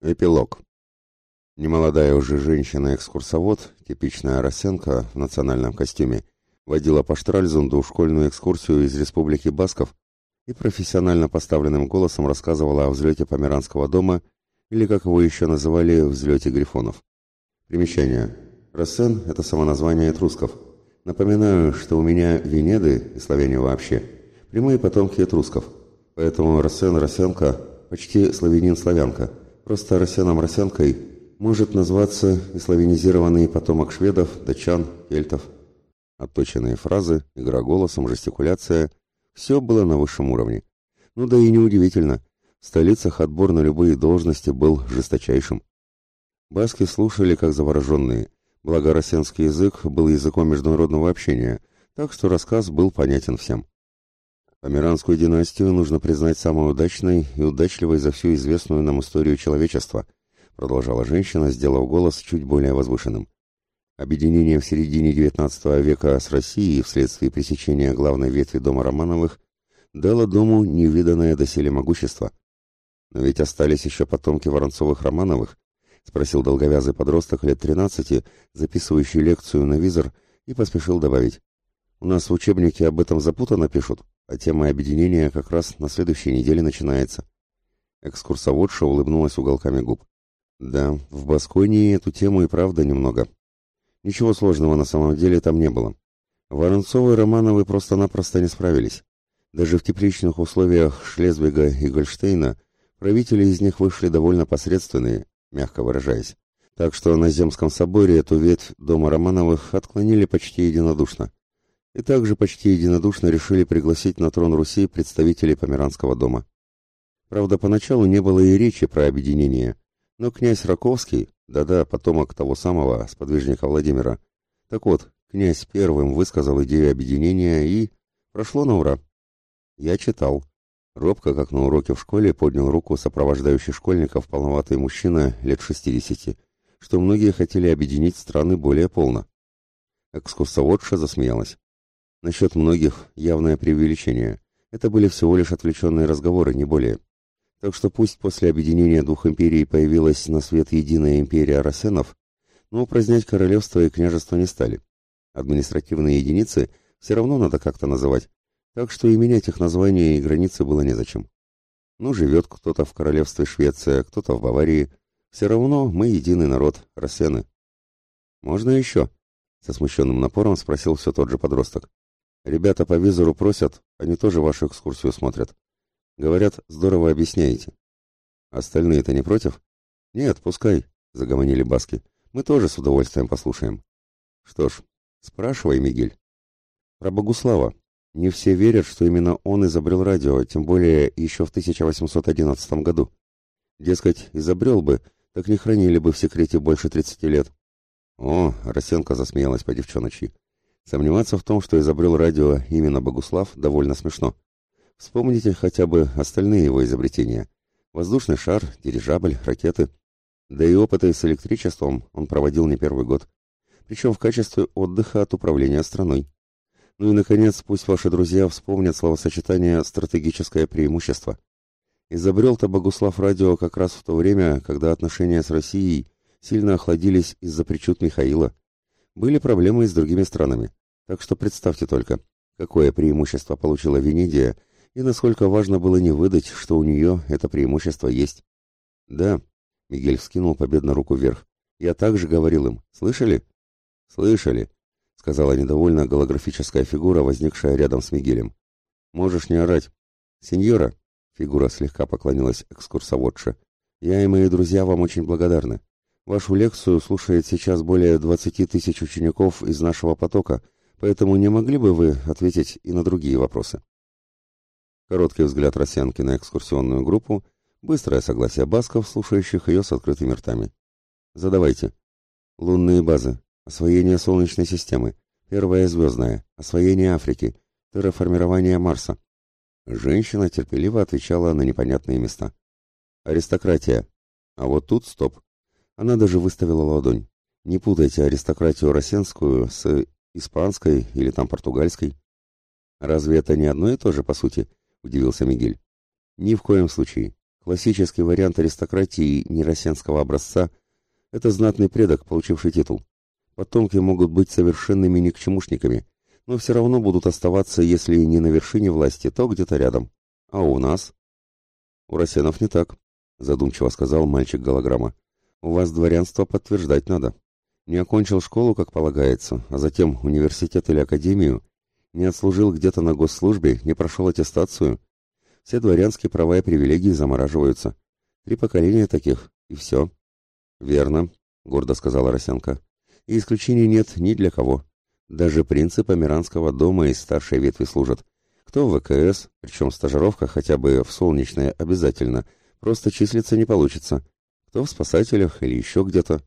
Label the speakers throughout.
Speaker 1: Эпилог. Немолодая уже женщина-экскурсовод, типичная Росенко в национальном костюме, водила по Штральзунду школьную экскурсию из Республики Басков и профессионально поставленным голосом рассказывала о взлете Померанского дома или, как его еще называли, взлете грифонов. Примечание. Рассен – это самоназвание этрусков. Напоминаю, что у меня Венеды, и славяне вообще, прямые потомки этрусков, поэтому Рассен Росенко почти славянин-славянка – Просто Росяном-Росянкой может назваться и славянизированный потомок шведов, датчан, кельтов. Отточенные фразы, игра голосом, жестикуляция – все было на высшем уровне. Ну да и неудивительно, в столицах отбор на любые должности был жесточайшим. Баски слушали как завороженные, благо росянский язык был языком международного общения, так что рассказ был понятен всем. Померанскую династию нужно признать самой удачной и удачливой за всю известную нам историю человечества, продолжала женщина, сделав голос чуть более возвышенным. Объединение в середине XIX века с Россией вследствие пресечения главной ветви дома Романовых дало дому невиданное доселе могущество. Но ведь остались еще потомки Воронцовых-Романовых, спросил долговязый подросток лет тринадцати, записывающий лекцию на визор, и поспешил добавить. У нас в учебнике об этом запутанно пишут, а тема объединения как раз на следующей неделе начинается. Экскурсоводша улыбнулась уголками губ. Да, в Басконии эту тему и правда немного. Ничего сложного на самом деле там не было. Воронцовы и Романовы просто-напросто не справились. Даже в тепличных условиях Шлезвига и Гольштейна правители из них вышли довольно посредственные, мягко выражаясь. Так что на Земском соборе эту ветвь дома Романовых отклонили почти единодушно и также почти единодушно решили пригласить на трон Руси представителей Померанского дома. Правда, поначалу не было и речи про объединение, но князь Раковский, да-да, потомок того самого сподвижника Владимира, так вот, князь первым высказал идею объединения и... прошло на ура. Я читал. Робко, как на уроке в школе, поднял руку сопровождающий школьников полноватый мужчина лет шестидесяти, что многие хотели объединить страны более полно. Экскурсоводша засмеялась. Насчет многих явное преувеличение. Это были всего лишь отвлеченные разговоры, не более. Так что пусть после объединения двух империй появилась на свет единая империя Рассенов, но упразднять королевство и княжество не стали. Административные единицы все равно надо как-то называть, так что и менять их названия и границы было незачем. Ну, живет кто-то в королевстве Швеция, кто-то в Баварии. Все равно мы единый народ, Рассены. «Можно еще?» — со смущенным напором спросил все тот же подросток. Ребята по визору просят, они тоже вашу экскурсию смотрят. Говорят, здорово объясняете. Остальные-то не против? Нет, пускай, загомонили баски. Мы тоже с удовольствием послушаем. Что ж, спрашивай, Мигель. Про Богуслава. Не все верят, что именно он изобрел радио, тем более еще в 1811 году. Дескать, изобрел бы, так не хранили бы в секрете больше 30 лет. О, Росенко засмеялась по девчоночи. Сомневаться в том, что изобрел радио именно Богуслав, довольно смешно. Вспомните хотя бы остальные его изобретения. Воздушный шар, дирижабль, ракеты. Да и опыты с электричеством он проводил не первый год. Причем в качестве отдыха от управления страной. Ну и, наконец, пусть ваши друзья вспомнят словосочетание «стратегическое преимущество». Изобрел-то Богуслав радио как раз в то время, когда отношения с Россией сильно охладились из-за причуд Михаила. Были проблемы и с другими странами. Так что представьте только, какое преимущество получила Венедия и насколько важно было не выдать, что у нее это преимущество есть. Да, Мигель вскинул победно руку вверх. Я также говорил им. Слышали? Слышали, сказала недовольно голографическая фигура, возникшая рядом с Мигелем. Можешь не орать. Сеньора, фигура слегка поклонилась экскурсоводше. Я и мои друзья вам очень благодарны. Вашу лекцию слушает сейчас более двадцати тысяч учеников из нашего потока, Поэтому не могли бы вы ответить и на другие вопросы? Короткий взгляд Росянки на экскурсионную группу, быстрое согласие басков, слушающих ее с открытыми ртами. Задавайте. Лунные базы, освоение Солнечной системы, первая звездная, освоение Африки, терраформирование Марса. Женщина терпеливо отвечала на непонятные места. Аристократия. А вот тут стоп. Она даже выставила ладонь. Не путайте аристократию росенскую с Испанской или там португальской? Разве это не одно и то же, по сути? Удивился Мигель. Ни в коем случае. Классический вариант аристократии неросенского образца – это знатный предок, получивший титул. Потомки могут быть совершенными никчемушниками, но все равно будут оставаться, если не на вершине власти, то где-то рядом. А у нас? У Росенов не так, задумчиво сказал мальчик-голограмма. У вас дворянство подтверждать надо. Не окончил школу, как полагается, а затем университет или академию, не отслужил где-то на госслужбе, не прошел аттестацию. Все дворянские права и привилегии замораживаются. Три поколения таких, и все. Верно, гордо сказала Росенко. И исключений нет ни для кого. Даже принцы Померанского дома из старшей ветви служат. Кто в ВКС, причем стажировка хотя бы в солнечное обязательно, просто числиться не получится. Кто в спасателях или еще где-то.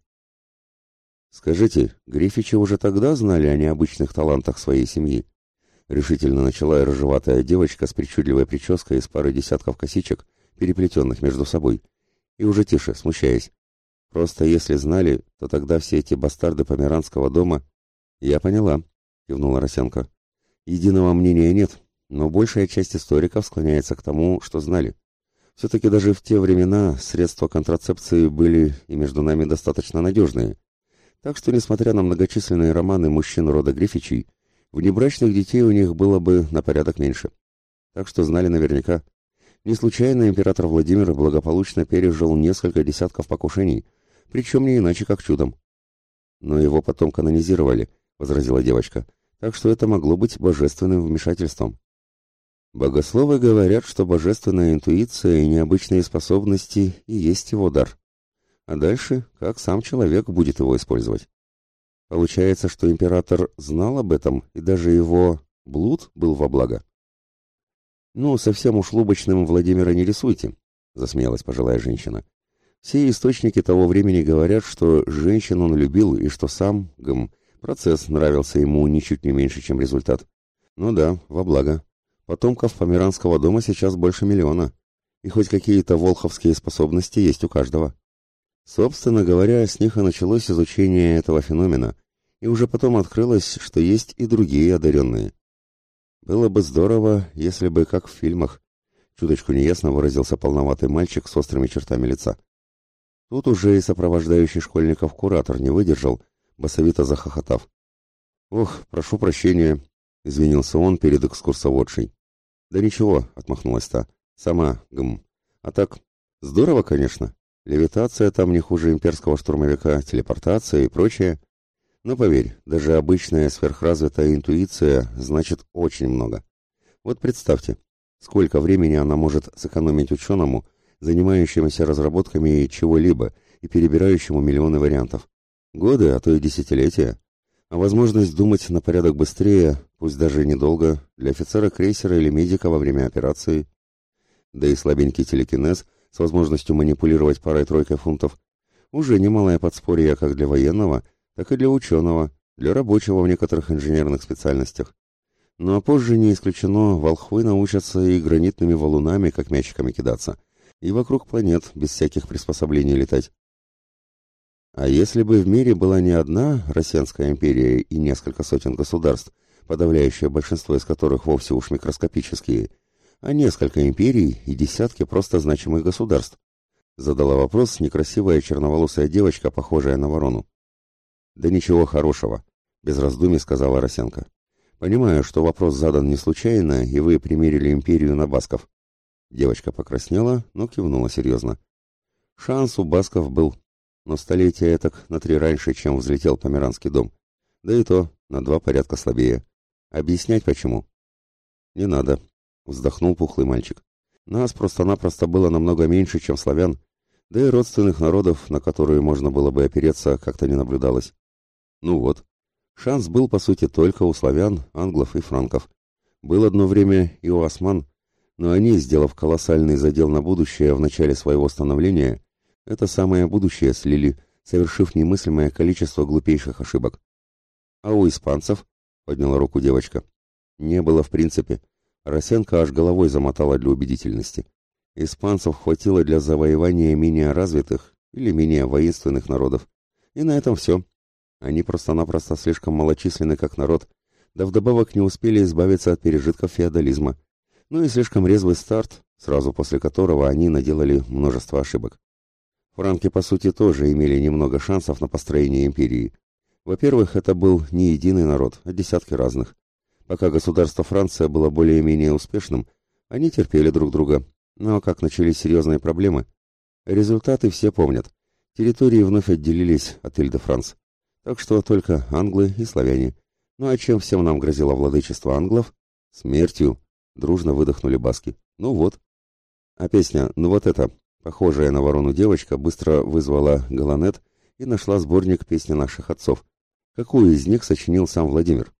Speaker 1: Скажите, Грифичи уже тогда знали о необычных талантах своей семьи? Решительно начала и рыжеватая девочка с причудливой прической из пары десятков косичек, переплетенных между собой. И уже тише, смущаясь. Просто если знали, то тогда все эти бастарды Померанского дома... Я поняла, кивнула Росенко. Единого мнения нет, но большая часть историков склоняется к тому, что знали. Все-таки даже в те времена средства контрацепции были и между нами достаточно надежные. Так что, несмотря на многочисленные романы мужчин рода Грифичей, внебрачных детей у них было бы на порядок меньше. Так что знали наверняка. Не случайно император Владимир благополучно пережил несколько десятков покушений, причем не иначе как чудом. Но его потом канонизировали, возразила девочка, так что это могло быть божественным вмешательством. Богословы говорят, что божественная интуиция и необычные способности и есть его дар. А дальше, как сам человек будет его использовать. Получается, что император знал об этом, и даже его блуд был во благо. «Ну, совсем уж лубочным Владимира не рисуйте», — засмеялась пожилая женщина. Все источники того времени говорят, что женщин он любил и что сам, гм, процесс нравился ему ничуть не меньше, чем результат. Ну да, во благо. Потомков Померанского дома сейчас больше миллиона. И хоть какие-то волховские способности есть у каждого. Собственно говоря, с них и началось изучение этого феномена, и уже потом открылось, что есть и другие одаренные. Было бы здорово, если бы, как в фильмах, чуточку неясно выразился полноватый мальчик с острыми чертами лица. Тут уже и сопровождающий школьников куратор не выдержал, басовито захохотав. «Ох, прошу прощения», — извинился он перед экскурсоводшей. «Да ничего», — отмахнулась та. «Сама, гм. А так, здорово, конечно. Левитация там не хуже имперского штурмовика, телепортация и прочее. Но поверь, даже обычная сверхразвитая интуиция значит очень много. Вот представьте, сколько времени она может сэкономить ученому, занимающемуся разработками чего-либо и перебирающему миллионы вариантов. Годы, а то и десятилетия. А возможность думать на порядок быстрее, пусть даже недолго, для офицера крейсера или медика во время операции. Да и слабенький телекинез с возможностью манипулировать парой-тройкой фунтов уже немалое подспорье как для военного, так и для ученого, для рабочего в некоторых инженерных специальностях. Ну а позже не исключено, волхвы научатся и гранитными валунами, как мячиками кидаться – и вокруг планет без всяких приспособлений летать. А если бы в мире была не одна Российская империя и несколько сотен государств, подавляющее большинство из которых вовсе уж микроскопические, а несколько империй и десятки просто значимых государств? Задала вопрос некрасивая черноволосая девочка, похожая на ворону. Да ничего хорошего, без раздумий сказала Росенко. Понимаю, что вопрос задан не случайно, и вы примерили империю на басков. Девочка покраснела, но кивнула серьезно. Шанс у Басков был, но столетие так на три раньше, чем взлетел Померанский дом. Да и то на два порядка слабее. Объяснять почему? Не надо, вздохнул пухлый мальчик. Нас просто-напросто было намного меньше, чем славян, да и родственных народов, на которые можно было бы опереться, как-то не наблюдалось. Ну вот, шанс был, по сути, только у славян, англов и франков. Был одно время и у осман, но они, сделав колоссальный задел на будущее в начале своего становления, это самое будущее слили, совершив немыслимое количество глупейших ошибок. А у испанцев, подняла руку девочка, не было в принципе. Росенко аж головой замотала для убедительности. Испанцев хватило для завоевания менее развитых или менее воинственных народов. И на этом все. Они просто-напросто слишком малочисленны как народ, да вдобавок не успели избавиться от пережитков феодализма ну и слишком резвый старт, сразу после которого они наделали множество ошибок. Франки, по сути, тоже имели немного шансов на построение империи. Во-первых, это был не единый народ, а десятки разных. Пока государство Франция было более-менее успешным, они терпели друг друга. Но как начались серьезные проблемы, результаты все помнят. Территории вновь отделились от Иль-де-Франс. Так что только англы и славяне. Ну а чем всем нам грозило владычество англов? Смертью. Дружно выдохнули баски. Ну вот. А песня, ну вот эта, похожая на ворону девочка, быстро вызвала Галанет и нашла сборник песни наших отцов. Какую из них сочинил сам Владимир?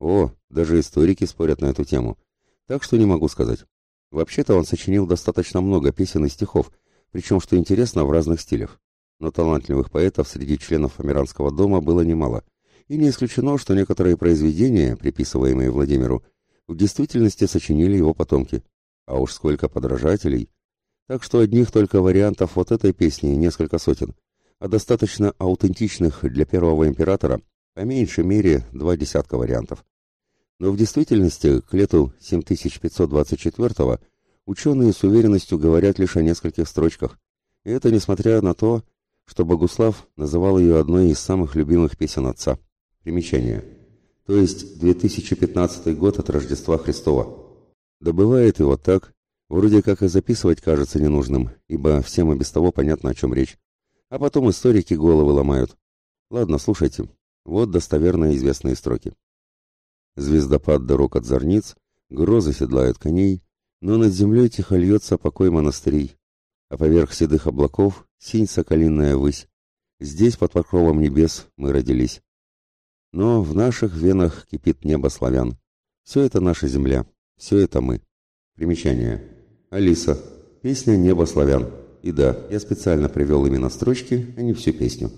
Speaker 1: О, даже историки спорят на эту тему. Так что не могу сказать. Вообще-то он сочинил достаточно много песен и стихов, причем, что интересно, в разных стилях но талантливых поэтов среди членов Амиранского дома было немало, и не исключено, что некоторые произведения, приписываемые Владимиру, в действительности сочинили его потомки. А уж сколько подражателей! Так что одних только вариантов вот этой песни несколько сотен, а достаточно аутентичных для первого императора, по меньшей мере, два десятка вариантов. Но в действительности к лету 7524 ученые с уверенностью говорят лишь о нескольких строчках, и это несмотря на то, что Богуслав называл ее одной из самых любимых песен отца. Примечание. То есть 2015 год от Рождества Христова. Добывает его так, вроде как и записывать кажется ненужным, ибо всем и без того понятно, о чем речь. А потом историки головы ломают. Ладно, слушайте. Вот достоверно известные строки. Звездопад дорог от зорниц, грозы седлают коней, но над землей тихо льется покой монастырей а поверх седых облаков синь соколиная высь. Здесь, под покровом небес, мы родились. Но в наших венах кипит небо славян. Все это наша земля, все это мы. Примечание. Алиса. Песня «Небо славян». И да, я специально привел именно строчки, а не всю песню.